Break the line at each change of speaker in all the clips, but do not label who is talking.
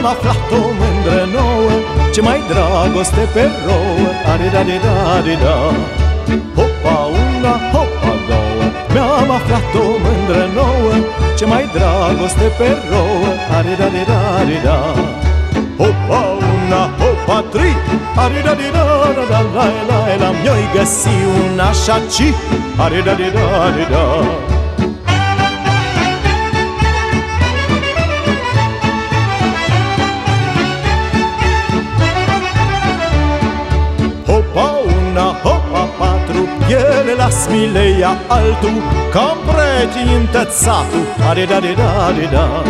Mi-am aflat o mândră nouă Ce mai dragoste pe rouă Are da de da de da Hopa una, hopa două Mi-am aflat o mândră nouă Ce mai dragoste pe rouă Are da de da de da Hopa una, hopa tri Are da de da da da la la la Mi-oi găsi un așa ci Are da de da de da Ele las mileia altul Cam pretintă satul Are da de da de da.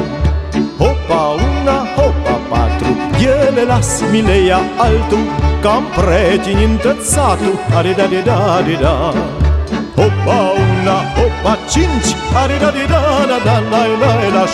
Hopa una, hopa patru Ele las mileia altul Cam pretintă satul Are da de da de da. Hopa una, hopa cinci Are da de da da da la la la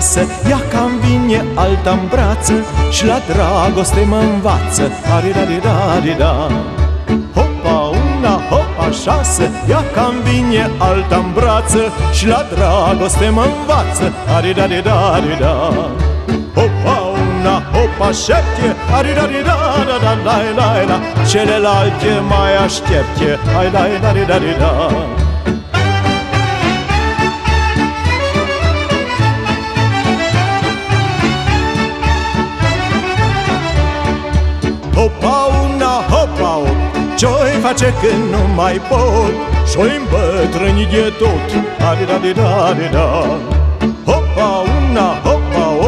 șase Ea cam vine alta în brață Și la dragoste mă învață. Ari-da-di-da-di-da Hopa una, hopa șase Ea cam vine alta în brață Și la dragoste mă învață. Ari-da-di-da-di-da Hopa una, hopa șepte Ari-da-di-da-da-da-la-la-la Celelalte mai aștepte. Hai-da-da-da-da-da Hopa una, hopa o Ce-oi face când nu mai pot? Și-oi îmbătrâni de tot Adi-da-di-da-di-da Hopa una, hopa o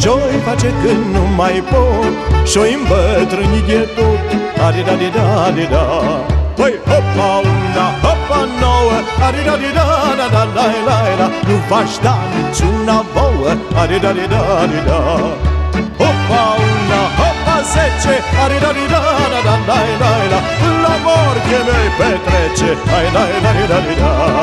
Ce-oi face când nu mai pot? Și-oi îmbătrâni de tot Adi-da-di-da-di-da Păi hopa una, hopa nouă Adi-da-di-da-da-da-la-la-la Nu v-aș da niciuna vouă Adi-da-di-da-di-da Hopa una, hopa zece Ari da di da da da da da da. La morche noi petrece Ai da da da da da